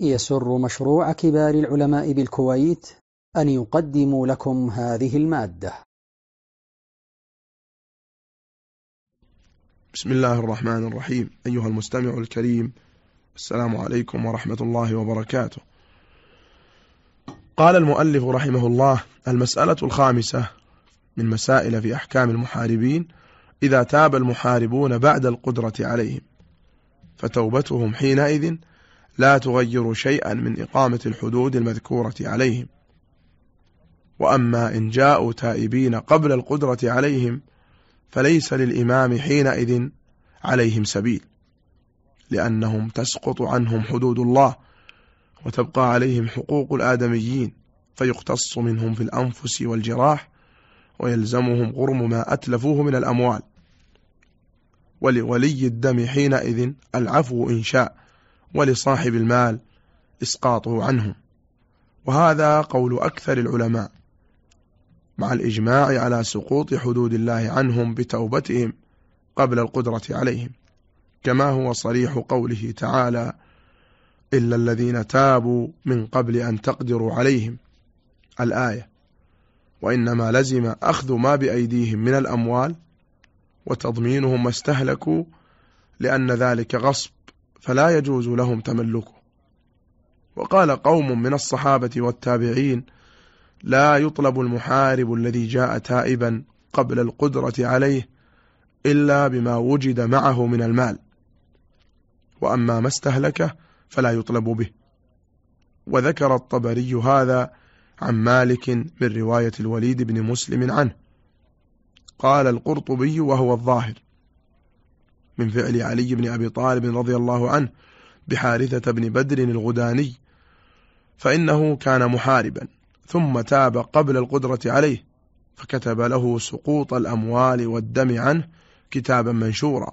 يسر مشروع كبار العلماء بالكويت أن يقدم لكم هذه المادة. بسم الله الرحمن الرحيم. أيها المستمع الكريم السلام عليكم ورحمة الله وبركاته. قال المؤلف رحمه الله المسألة الخامسة من مسائل في أحكام المحاربين إذا تاب المحاربون بعد القدرة عليهم فتوبتهم حينئذ لا تغير شيئا من إقامة الحدود المذكورة عليهم. وأما إن جاءوا تائبين قبل القدرة عليهم فليس للإمام حينئذ عليهم سبيل لأنهم تسقط عنهم حدود الله وتبقى عليهم حقوق الآدميين فيقتص منهم في الأنفس والجراح ويلزمهم غرم ما أتلفوه من الأموال. ولولي الدم حينئذ العفو إن شاء. ولصاحب المال إسقاطه عنهم. وهذا قول أكثر العلماء مع الإجماع على سقوط حدود الله عنهم بتوبتهم قبل القدرة عليهم. كما هو صريح قوله تعالى إلا الذين تابوا من قبل أن تقدروا عليهم. الآية وإنما لزم أخذ ما بأيديهم من الأموال وتضمينهم ما استهلكوا لأن ذلك غصب فلا يجوز لهم تملكه. وقال قوم من الصحابة والتابعين لا يطلب المحارب الذي جاء تائبا قبل القدرة عليه إلا بما وجد معه من المال. وأما ما استهلكه فلا يطلب به. وذكر الطبري هذا عن مالك من رواية الوليد بن مسلم عنه. قال القرطبي وهو الظاهر من فعل علي بن أبي طالب رضي الله عنه بحارثة بن بدر الغداني فإنه كان محاربا ثم تاب قبل القدرة عليه فكتب له سقوط الأموال والدم عنه كتابا منشورا.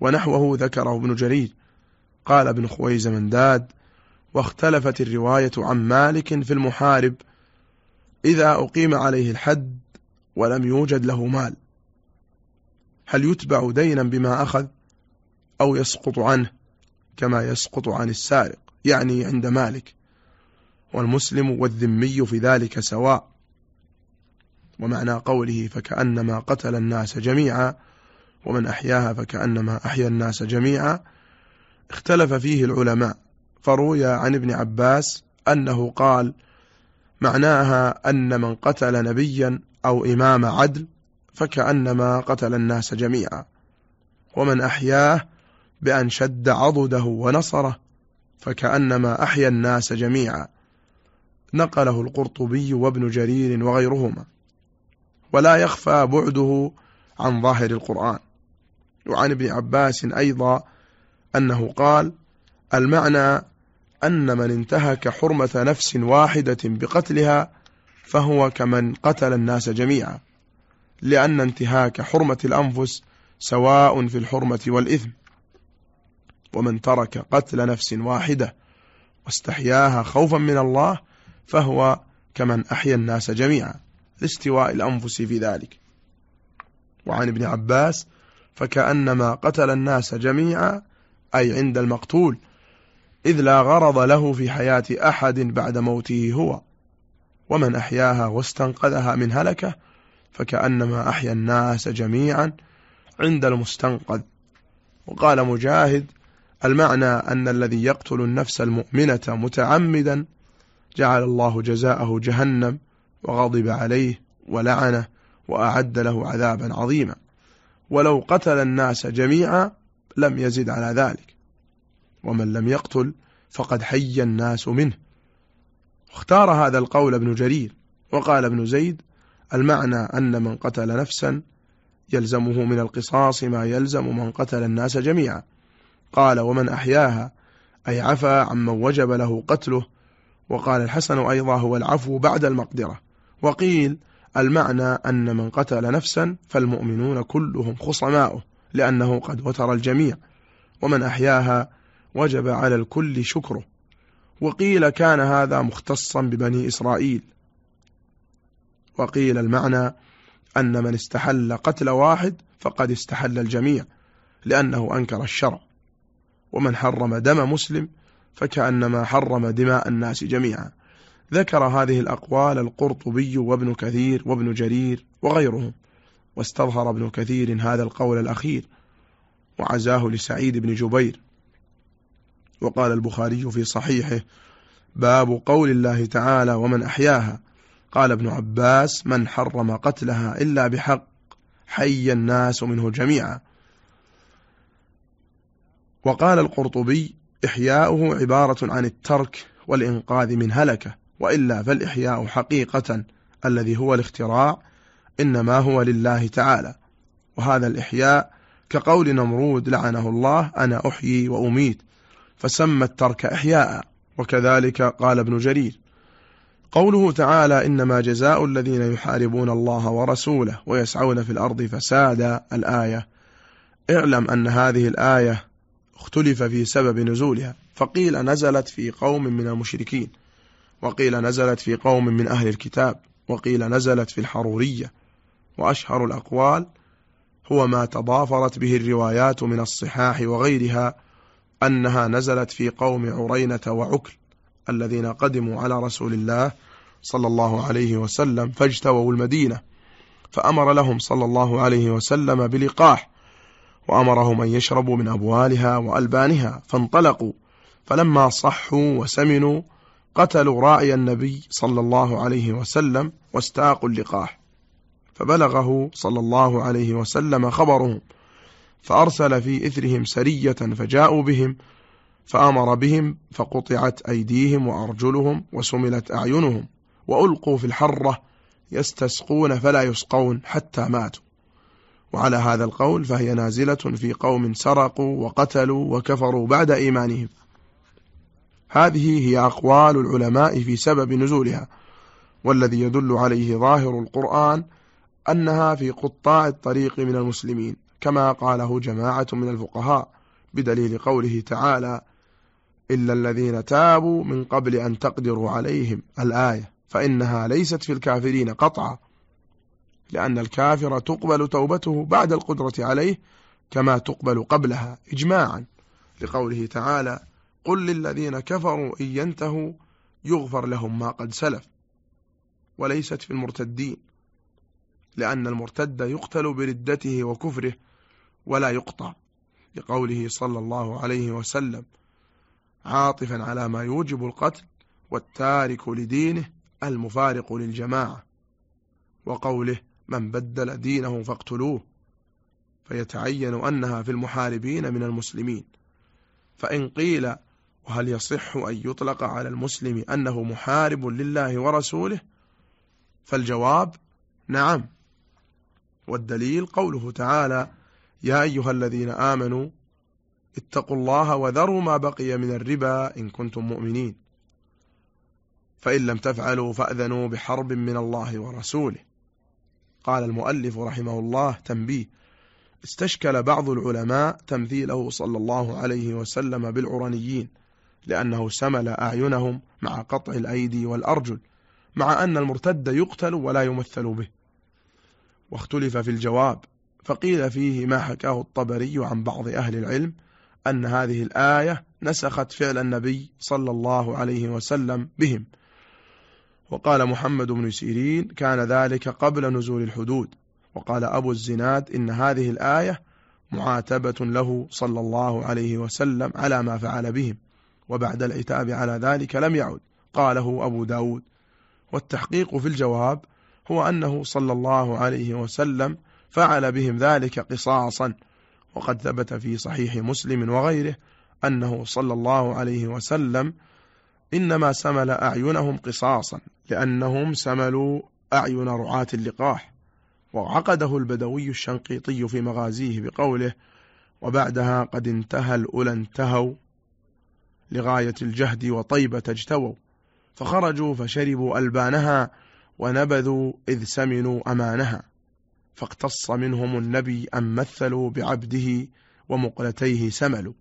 ونحوه ذكره ابن جرير قال ابن خويز منداد واختلفت الرواية عن مالك في المحارب إذا أقيم عليه الحد ولم يوجد له مال. هل يتبع دينا بما أخذ أو يسقط عنه كما يسقط عن السارق يعني عند مالك؟ والمسلم والذمي في ذلك سواء. ومعنى قوله فكأنما قتل الناس جميعا ومن أحياها فكأنما أحيا الناس جميعا اختلف فيه العلماء. فروي عن ابن عباس أنه قال معناها أن من قتل نبيا أو إمام عدل فكأنما قتل الناس جميعا. ومن أحياه بأن شد عضده ونصره فكأنما أحيا الناس جميعا. نقله القرطبي وابن جرير وغيرهما. ولا يخفى بعده عن ظاهر القرآن. وعن ابن عباس أيضا أنه قال المعنى أن من انتهك حرمة نفس واحدة بقتلها فهو كمن قتل الناس جميعا. لأن انتهاك حرمة الأنفس سواء في الحرمة والإثم. ومن ترك قتل نفس واحدة واستحياها خوفا من الله فهو كمن أحيا الناس جميعا لاستواء الأنفس في ذلك. وعن ابن عباس فكأنما قتل الناس جميعا أي عند المقتول إذ لا غرض له في حياة أحد بعد موته هو. ومن أحياها واستنقذها من هلكة فكأنما أحيا الناس جميعا عند المستنقذ. وقال مجاهد المعنى أن الذي يقتل النفس المؤمنة متعمدا جعل الله جزاءه جهنم وغضب عليه ولعنه وأعد له عذابا عظيما. ولو قتل الناس جميعا لم يزد على ذلك. ومن لم يقتل فقد حي الناس منه. اختار هذا القول ابن جرير. وقال ابن زيد المعنى أن من قتل نفسا يلزمه من القصاص ما يلزم من قتل الناس جميعا. قال ومن أحياها أي عفى عمن وجب له قتله. وقال الحسن أيضا هو العفو بعد المقدرة. وقيل المعنى أن من قتل نفسا فالمؤمنون كلهم خصماؤه لأنه قد وتر الجميع. ومن أحياها وجب على الكل شكره. وقيل كان هذا مختصا ببني إسرائيل. وقيل المعنى أن من استحل قتل واحد فقد استحل الجميع لأنه أنكر الشرع. ومن حرم دم مسلم فكأنما حرم دماء الناس جميعا. ذكر هذه الأقوال القرطبي وابن كثير وابن جرير وغيرهم واستظهر ابن كثير هذا القول الأخير وعزاه لسعيد بن جبير. وقال البخاري في صحيحه باب قول الله تعالى ومن أحياها قال ابن عباس من حرم قتلها إلا بحق حي الناس منه جميعا. وقال القرطبي إحياؤه عبارة عن الترك والإنقاذ من هلكة وإلا فالإحياء حقيقة الذي هو الاختراع إنما هو لله تعالى. وهذا الإحياء كقول نمرود لعنه الله أنا أحيي وأميت فسمى الترك إحياء وكذلك قال ابن جرير. قوله تعالى إنما جزاء الذين يحاربون الله ورسوله ويسعون في الأرض فسادا الآية. اعلم أن هذه الآية اختلف في سبب نزولها. فقيل نزلت في قوم من المشركين وقيل نزلت في قوم من أهل الكتاب وقيل نزلت في الحرورية. وأشهر الأقوال هو ما تضافرت به الروايات من الصحاح وغيرها أنها نزلت في قوم عرينة وعكل. الذين قدموا على رسول الله صلى الله عليه وسلم فاجتووا المدينة فأمر لهم صلى الله عليه وسلم بلقاح وأمرهم أن يشربوا من أبوالها وألبانها فانطلقوا فلما صحوا وسمنوا قتلوا راعي النبي صلى الله عليه وسلم واستاقوا اللقاح. فبلغه صلى الله عليه وسلم خبرهم فأرسل في إثرهم سرية فجاءوا بهم فأمر بهم فقطعت أيديهم وأرجلهم وسملت أعينهم وألقوا في الحرة يستسقون فلا يسقون حتى ماتوا. وعلى هذا القول فهي نازلة في قوم سرقوا وقتلوا وكفروا بعد إيمانهم. هذه هي أقوال العلماء في سبب نزولها والذي يدل عليه ظاهر القرآن أنها في قطاع الطريق من المسلمين كما قاله جماعة من الفقهاء بدليل قوله تعالى إلا الذين تابوا من قبل أن تقدروا عليهم الآية فإنها ليست في الكافرين قطعا لأن الكافر تقبل توبته بعد القدرة عليه كما تقبل قبلها إجماعا. لقوله تعالى قل للذين كفروا إن ينتهوا يغفر لهم ما قد سلف. وليست في المرتدين لأن المرتد يقتل بردته وكفره ولا يقطع. لقوله صلى الله عليه وسلم عاطفا على ما يوجب القتل والتارك لدينه المفارق للجماعة وقوله من بدل دينه فاقتلوه فيتعين أنها في المحاربين من المسلمين. فإن قيل وهل يصح أن يطلق على المسلم أنه محارب لله ورسوله فالجواب نعم والدليل قوله تعالى يا أيها الذين آمنوا اتقوا الله وذروا ما بقي من الربا إن كنتم مؤمنين. فإن لم تفعلوا فأذنوا بحرب من الله ورسوله. قال المؤلف رحمه الله تنبيه استشكل بعض العلماء تمثيله صلى الله عليه وسلم بالعرنيين لأنه سمل أعينهم مع قطع الأيدي والأرجل مع أن المرتد يقتل ولا يمثل به. واختلف في الجواب فقيل فيه ما حكاه الطبري عن بعض أهل العلم أن هذه الآية نسخت فعل النبي صلى الله عليه وسلم بهم. وقال محمد بن سيرين كان ذلك قبل نزول الحدود. وقال أبو الزناد إن هذه الآية معاتبة له صلى الله عليه وسلم على ما فعل بهم وبعد العتاب على ذلك لم يعد قاله أبو داود. والتحقيق في الجواب هو أنه صلى الله عليه وسلم فعل بهم ذلك قصاصا وقد ثبت في صحيح مسلم وغيره أنه صلى الله عليه وسلم إنما سمل أعينهم قصاصا لأنهم سملوا أعين رعاة اللقاح وعقده البدوي الشنقيطي في مغازيه بقوله وبعدها قد انتهى الأولى انتهوا لغاية الجهد وطيبة اجتووا فخرجوا فشربوا ألبانها ونبذوا إذ سمنوا أمانها فاقتص منهم النبي أن مثلوا بعبده ومقلتيه سملوا.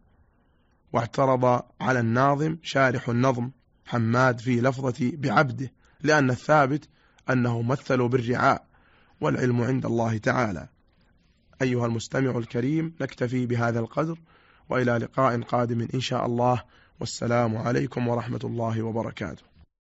واعترض على الناظم شارح النظم حماد في لفظة بعبده لأن الثابت أنه مثلوا بالرعاء والعلم عند الله تعالى. أيها المستمع الكريم نكتفي بهذا القدر وإلى لقاء قادم إن شاء الله. والسلام عليكم ورحمة الله وبركاته.